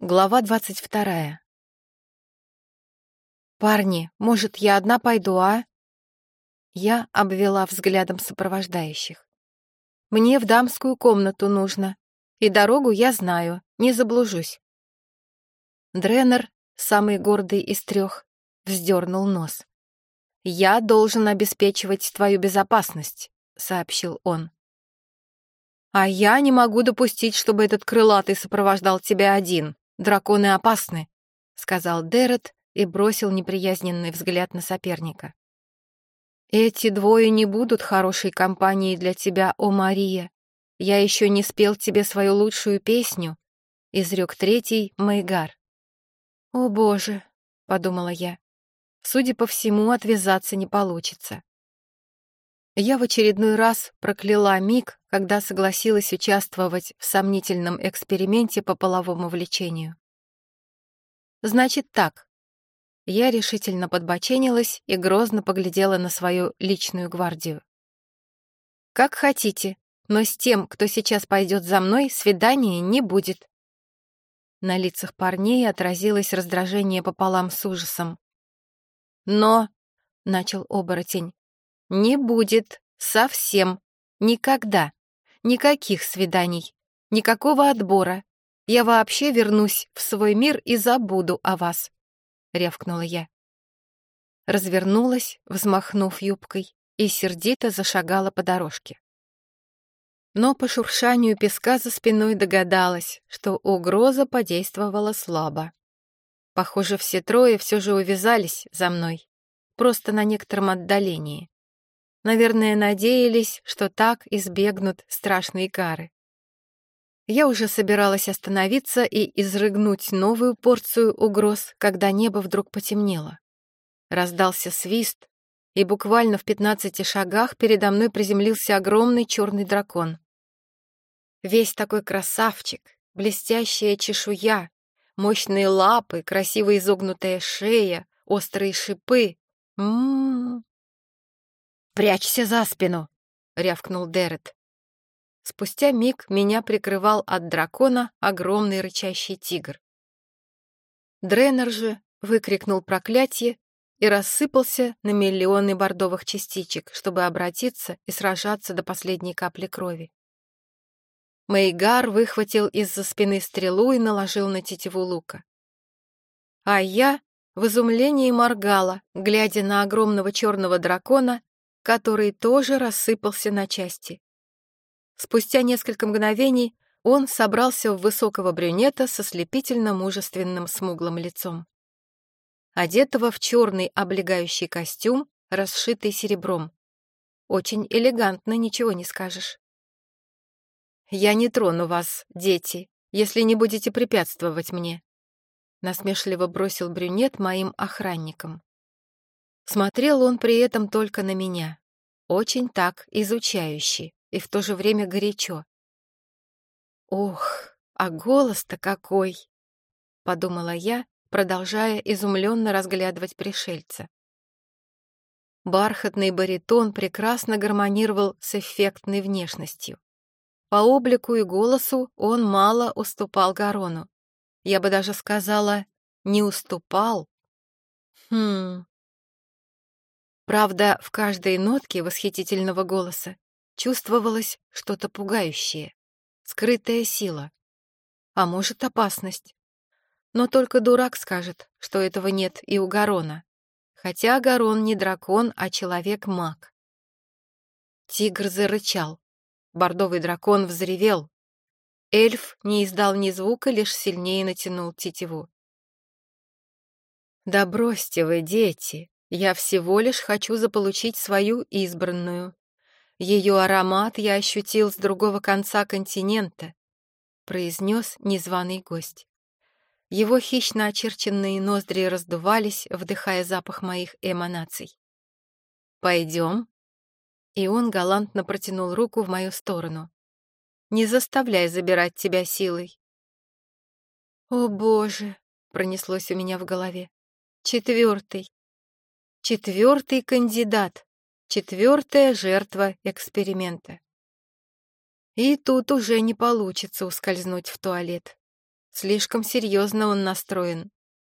Глава двадцать вторая. «Парни, может, я одна пойду, а?» Я обвела взглядом сопровождающих. «Мне в дамскую комнату нужно, и дорогу я знаю, не заблужусь». Дренер, самый гордый из трех, вздернул нос. «Я должен обеспечивать твою безопасность», — сообщил он. «А я не могу допустить, чтобы этот крылатый сопровождал тебя один», «Драконы опасны», — сказал Дерет и бросил неприязненный взгляд на соперника. «Эти двое не будут хорошей компанией для тебя, о Мария. Я еще не спел тебе свою лучшую песню», — изрек третий Майгар. «О, Боже», — подумала я, — «судя по всему, отвязаться не получится». Я в очередной раз прокляла Миг когда согласилась участвовать в сомнительном эксперименте по половому влечению. «Значит так». Я решительно подбоченилась и грозно поглядела на свою личную гвардию. «Как хотите, но с тем, кто сейчас пойдет за мной, свидания не будет». На лицах парней отразилось раздражение пополам с ужасом. «Но», — начал оборотень, — «не будет совсем никогда». Никаких свиданий, никакого отбора. Я вообще вернусь в свой мир и забуду о вас», — рявкнула я. Развернулась, взмахнув юбкой, и сердито зашагала по дорожке. Но по шуршанию песка за спиной догадалась, что угроза подействовала слабо. Похоже, все трое все же увязались за мной, просто на некотором отдалении. Наверное, надеялись, что так избегнут страшные кары. Я уже собиралась остановиться и изрыгнуть новую порцию угроз, когда небо вдруг потемнело. Раздался свист, и буквально в пятнадцати шагах передо мной приземлился огромный черный дракон. Весь такой красавчик, блестящая чешуя, мощные лапы, красиво изогнутая шея, острые шипы. М-м-м, «Прячься за спину!» — рявкнул Дерет. Спустя миг меня прикрывал от дракона огромный рычащий тигр. Дренер же выкрикнул проклятие и рассыпался на миллионы бордовых частичек, чтобы обратиться и сражаться до последней капли крови. Мейгар выхватил из-за спины стрелу и наложил на тетиву лука. А я в изумлении моргала, глядя на огромного черного дракона, который тоже рассыпался на части. Спустя несколько мгновений он собрался в высокого брюнета со слепительно-мужественным смуглым лицом. Одетого в черный облегающий костюм, расшитый серебром. Очень элегантно, ничего не скажешь. «Я не трону вас, дети, если не будете препятствовать мне», насмешливо бросил брюнет моим охранникам. Смотрел он при этом только на меня. Очень так, изучающе и в то же время горячо. «Ох, а голос-то какой!» — подумала я, продолжая изумленно разглядывать пришельца. Бархатный баритон прекрасно гармонировал с эффектной внешностью. По облику и голосу он мало уступал Гарону. Я бы даже сказала, не уступал. Хм, Правда, в каждой нотке восхитительного голоса чувствовалось что-то пугающее, скрытая сила, а может, опасность. Но только дурак скажет, что этого нет и у Гарона, хотя Гарон не дракон, а человек-маг. Тигр зарычал, бордовый дракон взревел. Эльф не издал ни звука, лишь сильнее натянул тетиву. «Да бросьте вы, дети!» Я всего лишь хочу заполучить свою избранную. Ее аромат я ощутил с другого конца континента, произнес незваный гость. Его хищно очерченные ноздри раздувались, вдыхая запах моих эманаций. «Пойдем?» И он галантно протянул руку в мою сторону. «Не заставляй забирать тебя силой». «О, Боже!» — пронеслось у меня в голове. «Четвертый, Четвертый кандидат, четвертая жертва эксперимента. И тут уже не получится ускользнуть в туалет. Слишком серьезно он настроен.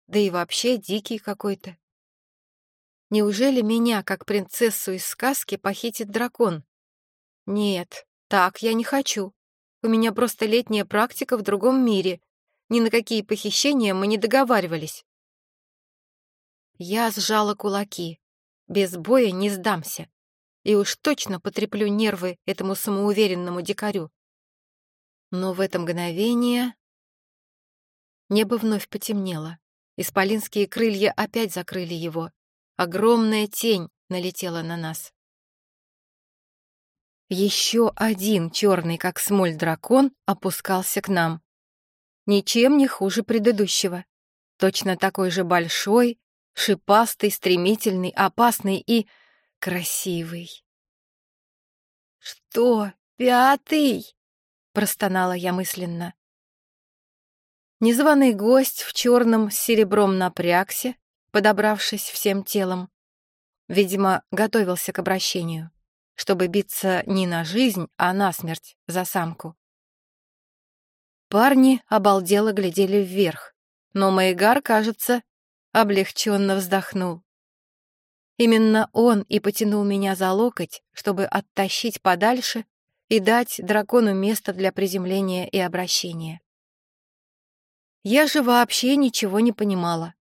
Да и вообще дикий какой-то. Неужели меня, как принцессу из сказки, похитит дракон? Нет, так я не хочу. У меня просто летняя практика в другом мире. Ни на какие похищения мы не договаривались. Я сжала кулаки. Без боя не сдамся. И уж точно потреплю нервы этому самоуверенному дикарю. Но в это мгновение небо вновь потемнело. Исполинские крылья опять закрыли его. Огромная тень налетела на нас. Еще один черный, как смоль, дракон опускался к нам. Ничем не хуже предыдущего. Точно такой же большой, шипастый, стремительный, опасный и красивый. «Что, пятый?» простонала я мысленно. Незваный гость в черном с серебром напрягся, подобравшись всем телом. Видимо, готовился к обращению, чтобы биться не на жизнь, а на смерть за самку. Парни обалдело глядели вверх, но Майгар, кажется, облегченно вздохнул. Именно он и потянул меня за локоть, чтобы оттащить подальше и дать дракону место для приземления и обращения. Я же вообще ничего не понимала,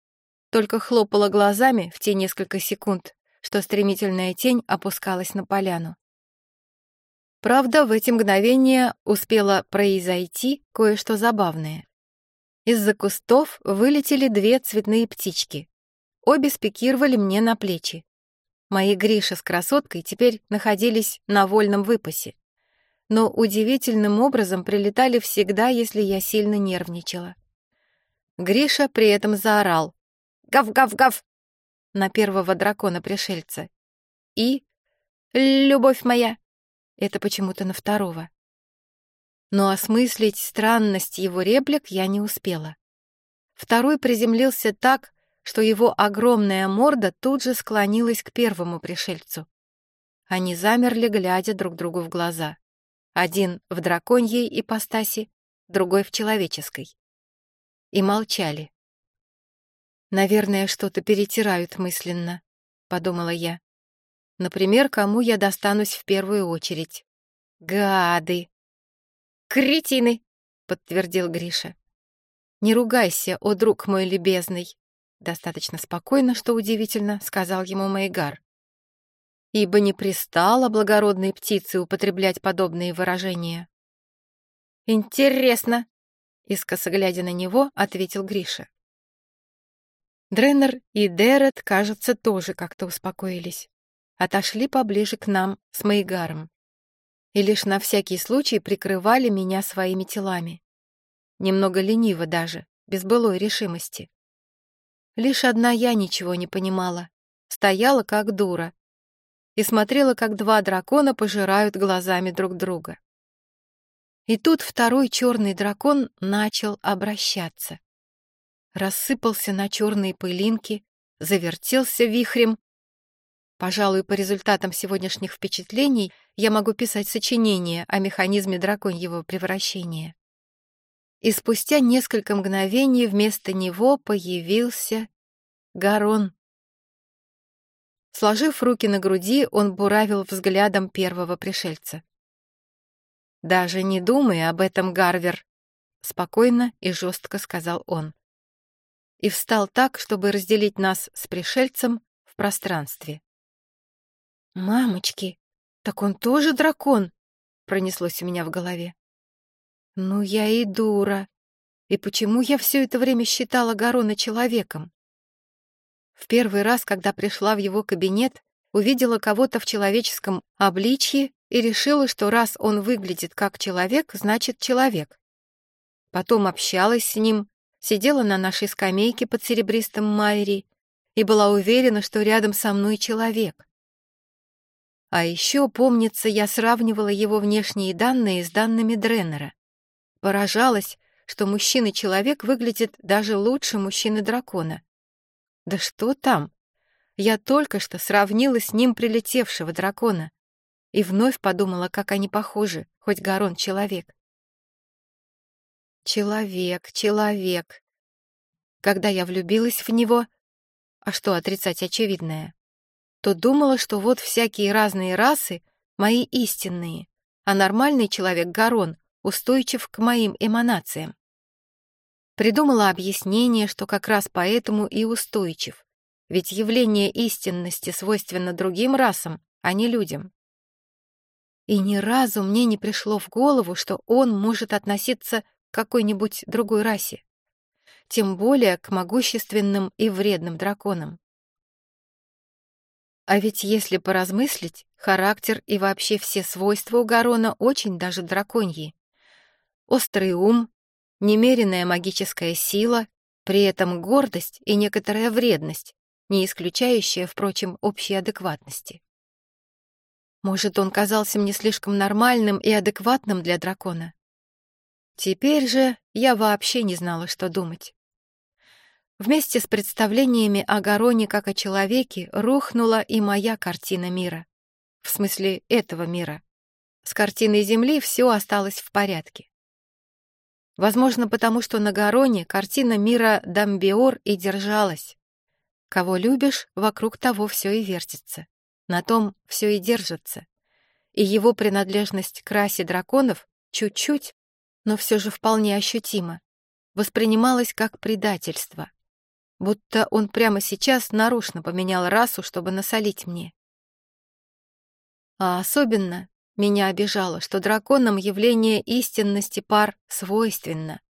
только хлопала глазами в те несколько секунд, что стремительная тень опускалась на поляну. Правда, в эти мгновения успело произойти кое-что забавное. Из-за кустов вылетели две цветные птички. Обе спикировали мне на плечи. Мои Гриша с красоткой теперь находились на вольном выпасе но удивительным образом прилетали всегда, если я сильно нервничала. Гриша при этом заорал «Гав-гав-гав!» на первого дракона-пришельца. И «Любовь моя!» это почему-то на второго. Но осмыслить странность его реплик я не успела. Второй приземлился так, что его огромная морда тут же склонилась к первому пришельцу. Они замерли, глядя друг другу в глаза. Один в драконьей ипостаси, другой в человеческой. И молчали. «Наверное, что-то перетирают мысленно», — подумала я. «Например, кому я достанусь в первую очередь?» «Гады!» «Кретины!» — подтвердил Гриша. «Не ругайся, о друг мой любезный!» Достаточно спокойно, что удивительно, сказал ему Майгар ибо не пристало благородной птице употреблять подобные выражения. «Интересно!» — искоса глядя на него, ответил Гриша. Дреннер и Дерет, кажется, тоже как-то успокоились. Отошли поближе к нам с Мейгаром. И лишь на всякий случай прикрывали меня своими телами. Немного лениво даже, без былой решимости. Лишь одна я ничего не понимала. Стояла как дура, и смотрела, как два дракона пожирают глазами друг друга. И тут второй черный дракон начал обращаться. Рассыпался на черные пылинки, завертелся вихрем. Пожалуй, по результатам сегодняшних впечатлений я могу писать сочинение о механизме драконьего превращения. И спустя несколько мгновений вместо него появился Гарон. Сложив руки на груди, он буравил взглядом первого пришельца. «Даже не думай об этом, Гарвер», — спокойно и жестко сказал он. И встал так, чтобы разделить нас с пришельцем в пространстве. «Мамочки, так он тоже дракон?» — пронеслось у меня в голове. «Ну я и дура. И почему я все это время считала Гарона человеком?» В первый раз, когда пришла в его кабинет, увидела кого-то в человеческом обличье и решила, что раз он выглядит как человек, значит человек. Потом общалась с ним, сидела на нашей скамейке под серебристым майри и была уверена, что рядом со мной человек. А еще, помнится, я сравнивала его внешние данные с данными Дреннера. Поражалась, что мужчина-человек выглядит даже лучше мужчины-дракона. Да что там? Я только что сравнила с ним прилетевшего дракона и вновь подумала, как они похожи, хоть Гарон человек. Человек, человек. Когда я влюбилась в него, а что отрицать очевидное, то думала, что вот всякие разные расы мои истинные, а нормальный человек Гарон устойчив к моим эманациям. Придумала объяснение, что как раз поэтому и устойчив, ведь явление истинности свойственно другим расам, а не людям. И ни разу мне не пришло в голову, что он может относиться к какой-нибудь другой расе, тем более к могущественным и вредным драконам. А ведь если поразмыслить, характер и вообще все свойства у Гарона очень даже драконьи. Острый ум, немеренная магическая сила, при этом гордость и некоторая вредность, не исключающая, впрочем, общей адекватности. Может, он казался мне слишком нормальным и адекватным для дракона? Теперь же я вообще не знала, что думать. Вместе с представлениями о Гароне как о человеке рухнула и моя картина мира. В смысле этого мира. С картиной Земли все осталось в порядке. Возможно, потому что на Гароне картина мира Дамбиор и держалась. Кого любишь, вокруг того все и вертится. На том все и держится. И его принадлежность к расе драконов чуть-чуть, но все же вполне ощутимо, воспринималась как предательство будто он прямо сейчас нарочно поменял расу, чтобы насолить мне. А особенно меня обижало, что драконам явление истинности пар свойственно,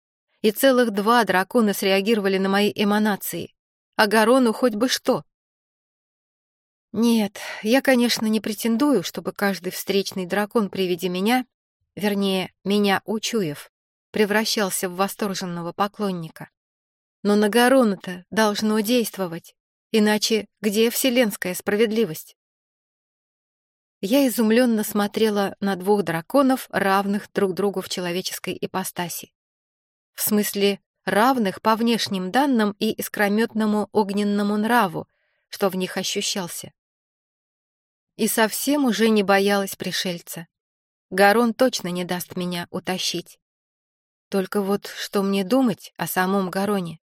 и целых два дракона среагировали на мои эманации, а Гарону хоть бы что. Нет, я, конечно, не претендую, чтобы каждый встречный дракон при виде меня, вернее, меня учуяв, превращался в восторженного поклонника. Но на Гарона-то должно действовать, иначе где вселенская справедливость? Я изумленно смотрела на двух драконов, равных друг другу в человеческой ипостаси. В смысле, равных по внешним данным и искрометному огненному нраву, что в них ощущался. И совсем уже не боялась пришельца. Гарон точно не даст меня утащить. Только вот что мне думать о самом Гароне?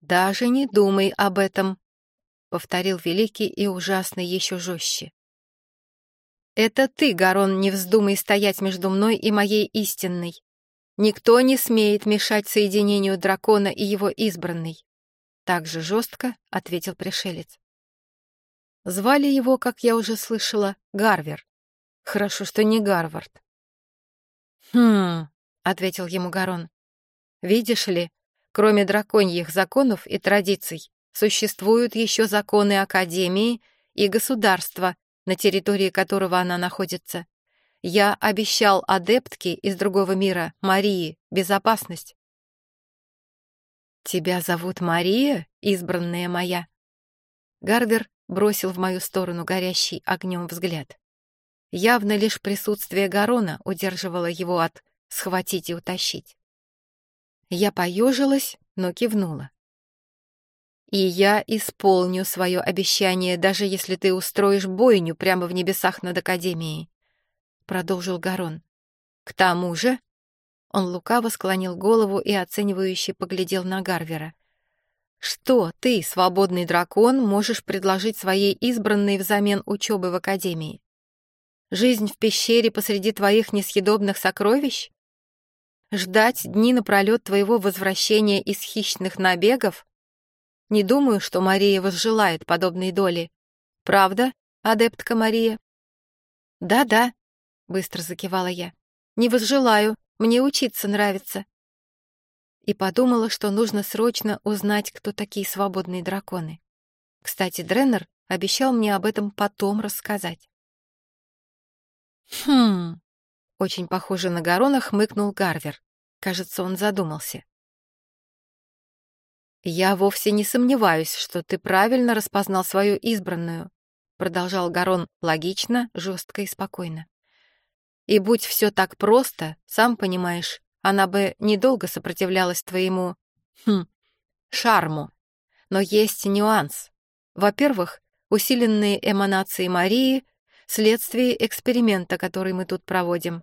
«Даже не думай об этом», — повторил великий и ужасный еще жестче. «Это ты, Гарон, не вздумай стоять между мной и моей истинной. Никто не смеет мешать соединению дракона и его избранной», — так же жестко ответил пришелец. Звали его, как я уже слышала, Гарвер. Хорошо, что не Гарвард. «Хм», — ответил ему Гарон. «Видишь ли, Кроме драконьих законов и традиций, существуют еще законы Академии и государства, на территории которого она находится. Я обещал адептке из другого мира, Марии, безопасность. «Тебя зовут Мария, избранная моя?» Гарвер бросил в мою сторону горящий огнем взгляд. Явно лишь присутствие Гарона удерживало его от «схватить и утащить». Я поежилась, но кивнула. «И я исполню свое обещание, даже если ты устроишь бойню прямо в небесах над Академией», — продолжил Гарон. «К тому же...» Он лукаво склонил голову и оценивающе поглядел на Гарвера. «Что ты, свободный дракон, можешь предложить своей избранной взамен учебы в Академии? Жизнь в пещере посреди твоих несъедобных сокровищ? Ждать дни напролет твоего возвращения из хищных набегов? Не думаю, что Мария возжелает подобной доли. Правда, адептка Мария? Да-да, быстро закивала я. Не возжелаю, мне учиться нравится. И подумала, что нужно срочно узнать, кто такие свободные драконы. Кстати, Дреннер обещал мне об этом потом рассказать. Хм, очень похоже на Гарона хмыкнул Гарвер. Кажется, он задумался. «Я вовсе не сомневаюсь, что ты правильно распознал свою избранную», продолжал Гарон логично, жестко и спокойно. «И будь все так просто, сам понимаешь, она бы недолго сопротивлялась твоему... Хм, шарму. Но есть нюанс. Во-первых, усиленные эманации Марии — следствие эксперимента, который мы тут проводим.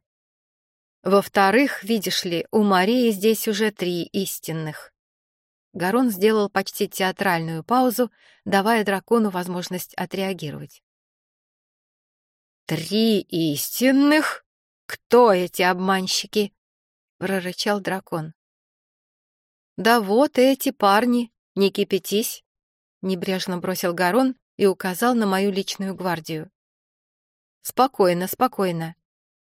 Во-вторых, видишь ли, у Марии здесь уже три истинных. Гарон сделал почти театральную паузу, давая дракону возможность отреагировать. «Три истинных? Кто эти обманщики?» — прорычал дракон. «Да вот эти парни, не кипятись!» — небрежно бросил Гарон и указал на мою личную гвардию. «Спокойно, спокойно.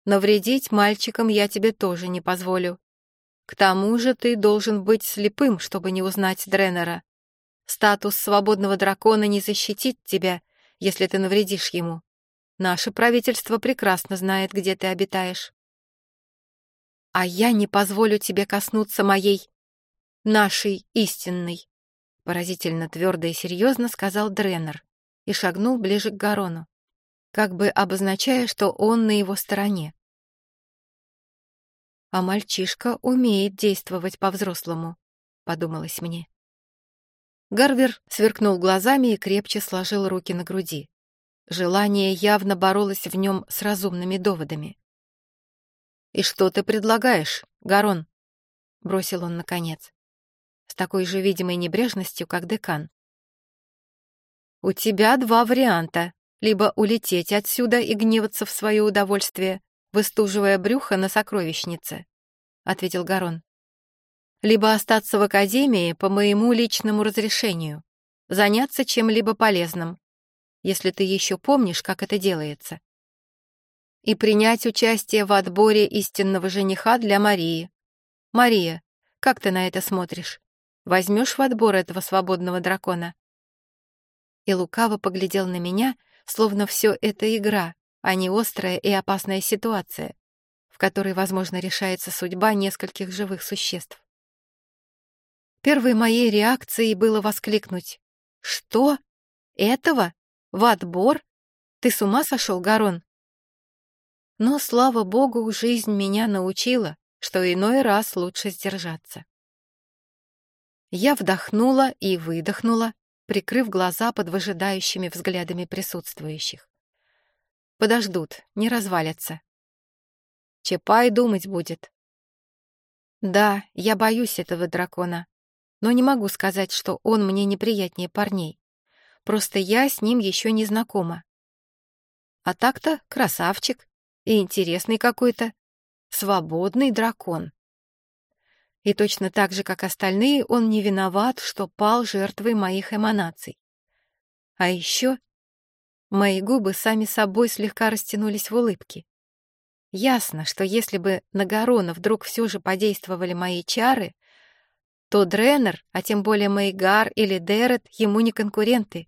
Навредить мальчикам я тебе тоже не позволю. К тому же ты должен быть слепым, чтобы не узнать Дренера. Статус свободного дракона не защитит тебя, если ты навредишь ему. Наше правительство прекрасно знает, где ты обитаешь. А я не позволю тебе коснуться моей, нашей истинной, поразительно твердо и серьезно сказал Дренер и шагнул ближе к Гарону, как бы обозначая, что он на его стороне. А мальчишка умеет действовать по-взрослому, подумалось мне. Гарвер сверкнул глазами и крепче сложил руки на груди. Желание явно боролось в нем с разумными доводами. «И что ты предлагаешь, Гарон?» — бросил он наконец, с такой же видимой небрежностью, как декан. «У тебя два варианта. Либо улететь отсюда и гневаться в свое удовольствие, выстуживая брюхо на сокровищнице», — ответил Гарон. «Либо остаться в академии по моему личному разрешению, заняться чем-либо полезным, если ты еще помнишь, как это делается. И принять участие в отборе истинного жениха для Марии. Мария, как ты на это смотришь? Возьмешь в отбор этого свободного дракона?» И лукаво поглядел на меня, словно все это игра, а не острая и опасная ситуация, в которой, возможно, решается судьба нескольких живых существ. Первой моей реакцией было воскликнуть. «Что? Этого? В отбор? Ты с ума сошел, Гарон? Но, слава богу, жизнь меня научила, что иной раз лучше сдержаться. Я вдохнула и выдохнула, прикрыв глаза под выжидающими взглядами присутствующих. Подождут, не развалятся. Чапай думать будет. Да, я боюсь этого дракона, но не могу сказать, что он мне неприятнее парней. Просто я с ним еще не знакома. А так-то красавчик и интересный какой-то. Свободный дракон. И точно так же, как остальные, он не виноват, что пал жертвой моих эманаций. А еще мои губы сами собой слегка растянулись в улыбке. Ясно, что если бы на Гарона вдруг все же подействовали мои чары, то Дренер, а тем более Мейгар или Дерет, ему не конкуренты.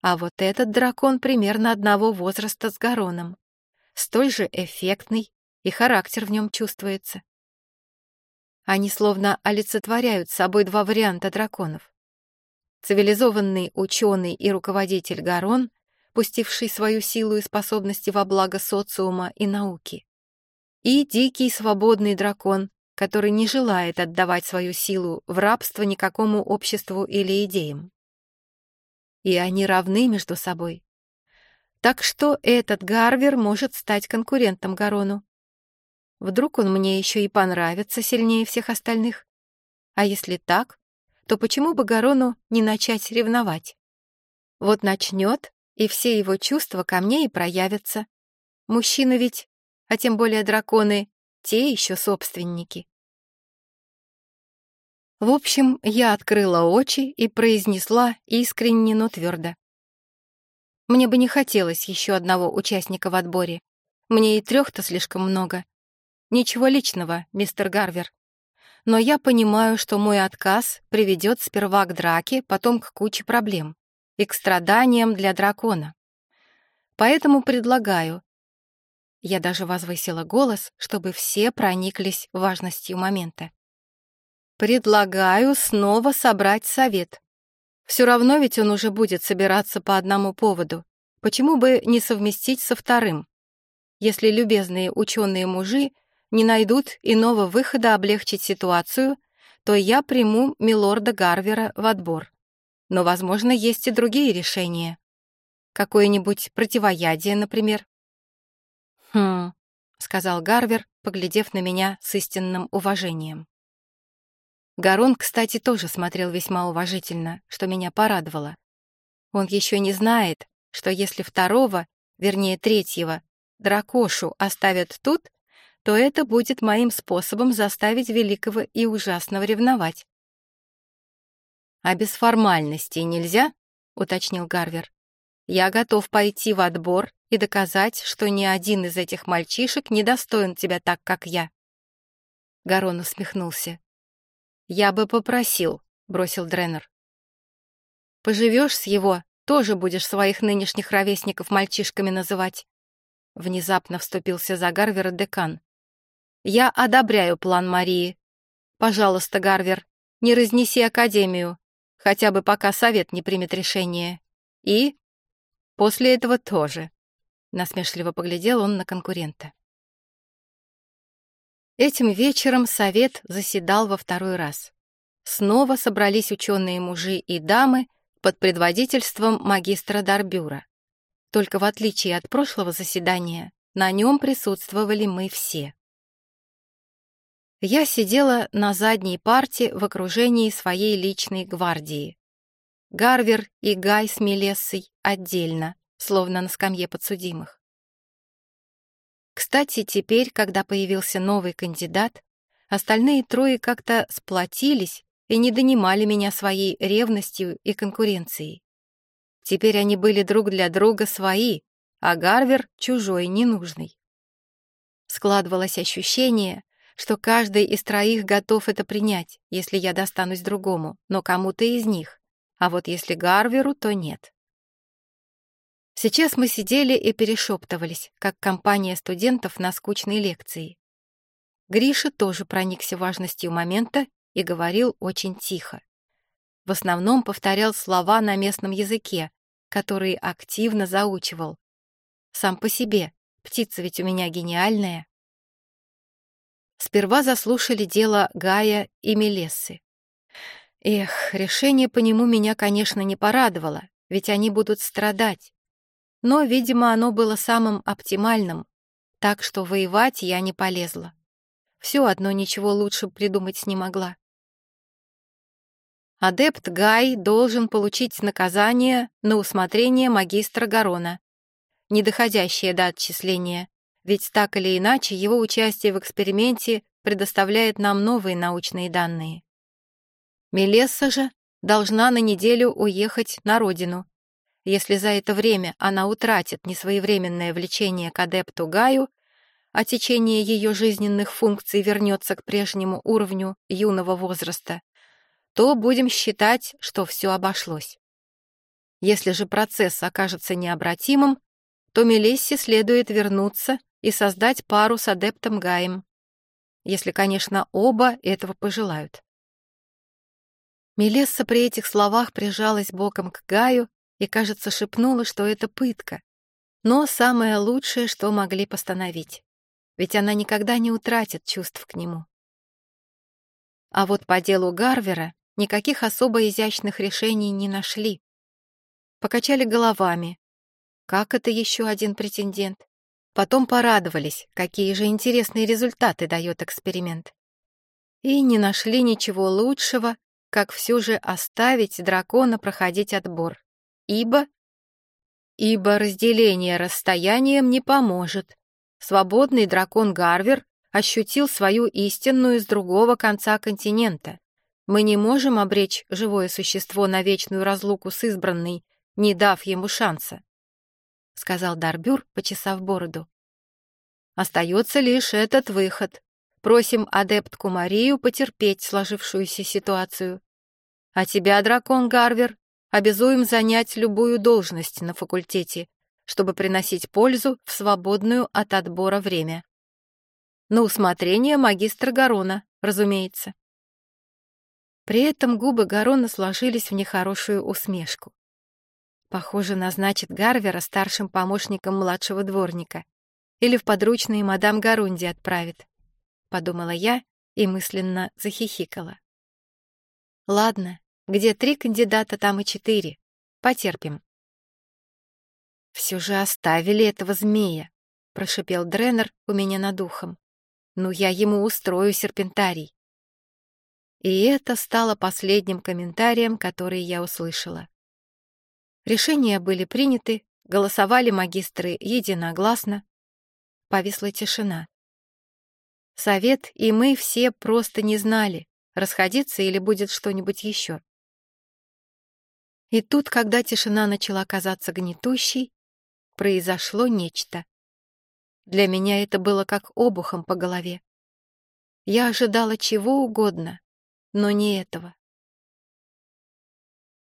А вот этот дракон примерно одного возраста с Гароном. Столь же эффектный, и характер в нем чувствуется. Они словно олицетворяют собой два варианта драконов. Цивилизованный ученый и руководитель Гарон, пустивший свою силу и способности во благо социума и науки. И дикий свободный дракон, который не желает отдавать свою силу в рабство никакому обществу или идеям и они равны между собой. Так что этот Гарвер может стать конкурентом Гарону. Вдруг он мне еще и понравится сильнее всех остальных? А если так, то почему бы Гарону не начать ревновать? Вот начнет, и все его чувства ко мне и проявятся. Мужчины ведь, а тем более драконы, те еще собственники. В общем, я открыла очи и произнесла искренне, но твердо. Мне бы не хотелось еще одного участника в отборе. Мне и трех-то слишком много. Ничего личного, мистер Гарвер. Но я понимаю, что мой отказ приведет сперва к драке, потом к куче проблем и к страданиям для дракона. Поэтому предлагаю. Я даже возвысила голос, чтобы все прониклись важностью момента. Предлагаю снова собрать совет. Все равно ведь он уже будет собираться по одному поводу. Почему бы не совместить со вторым? Если любезные ученые-мужи не найдут иного выхода облегчить ситуацию, то я приму милорда Гарвера в отбор. Но, возможно, есть и другие решения. Какое-нибудь противоядие, например. «Хм», — сказал Гарвер, поглядев на меня с истинным уважением. Гарон, кстати, тоже смотрел весьма уважительно, что меня порадовало. Он еще не знает, что если второго, вернее третьего, дракошу оставят тут, то это будет моим способом заставить великого и ужасного ревновать. «А без формальностей нельзя?» — уточнил Гарвер. «Я готов пойти в отбор и доказать, что ни один из этих мальчишек не достоин тебя так, как я». Гарон усмехнулся. «Я бы попросил», — бросил Дренер. «Поживешь с его, тоже будешь своих нынешних ровесников мальчишками называть». Внезапно вступился за Гарвера декан. «Я одобряю план Марии. Пожалуйста, Гарвер, не разнеси Академию, хотя бы пока совет не примет решение. И после этого тоже». Насмешливо поглядел он на конкурента. Этим вечером совет заседал во второй раз. Снова собрались ученые-мужи и дамы под предводительством магистра Дарбюра. Только в отличие от прошлого заседания, на нем присутствовали мы все. Я сидела на задней парте в окружении своей личной гвардии. Гарвер и Гай с Мелессой отдельно, словно на скамье подсудимых. Кстати, теперь, когда появился новый кандидат, остальные трое как-то сплотились и не донимали меня своей ревностью и конкуренцией. Теперь они были друг для друга свои, а Гарвер — чужой, ненужный. Складывалось ощущение, что каждый из троих готов это принять, если я достанусь другому, но кому-то из них, а вот если Гарверу, то нет. Сейчас мы сидели и перешептывались, как компания студентов на скучной лекции. Гриша тоже проникся важностью момента и говорил очень тихо. В основном повторял слова на местном языке, которые активно заучивал. Сам по себе, птица ведь у меня гениальная. Сперва заслушали дело Гая и Мелессы. Эх, решение по нему меня, конечно, не порадовало, ведь они будут страдать но, видимо, оно было самым оптимальным, так что воевать я не полезла. Все одно ничего лучше придумать не могла. Адепт Гай должен получить наказание на усмотрение магистра Гарона, не доходящее до отчисления, ведь так или иначе его участие в эксперименте предоставляет нам новые научные данные. Мелесса же должна на неделю уехать на родину если за это время она утратит несвоевременное влечение к адепту Гаю, а течение ее жизненных функций вернется к прежнему уровню юного возраста, то будем считать, что все обошлось. Если же процесс окажется необратимым, то Мелессе следует вернуться и создать пару с адептом Гаем, если, конечно, оба этого пожелают. Мелесса при этих словах прижалась боком к Гаю и, кажется, шепнула, что это пытка. Но самое лучшее, что могли постановить. Ведь она никогда не утратит чувств к нему. А вот по делу Гарвера никаких особо изящных решений не нашли. Покачали головами. Как это еще один претендент? Потом порадовались, какие же интересные результаты дает эксперимент. И не нашли ничего лучшего, как все же оставить дракона проходить отбор ибо... Ибо разделение расстоянием не поможет. Свободный дракон Гарвер ощутил свою истинную с другого конца континента. Мы не можем обречь живое существо на вечную разлуку с избранной, не дав ему шанса, — сказал Дарбюр, почесав бороду. Остается лишь этот выход. Просим адептку Марию потерпеть сложившуюся ситуацию. А тебя, дракон Гарвер, обязуем занять любую должность на факультете, чтобы приносить пользу в свободную от отбора время. На усмотрение магистра Гарона, разумеется. При этом губы Гарона сложились в нехорошую усмешку. Похоже, назначит Гарвера старшим помощником младшего дворника или в подручные мадам Гарунди отправит, подумала я и мысленно захихикала. Ладно, где три кандидата, там и четыре. Потерпим. «Все же оставили этого змея», — прошипел Дренер у меня над ухом. Ну, я ему устрою серпентарий. И это стало последним комментарием, который я услышала. Решения были приняты, голосовали магистры единогласно. Повисла тишина. Совет и мы все просто не знали, расходиться или будет что-нибудь еще. И тут, когда тишина начала казаться гнетущей, произошло нечто. Для меня это было как обухом по голове. Я ожидала чего угодно, но не этого.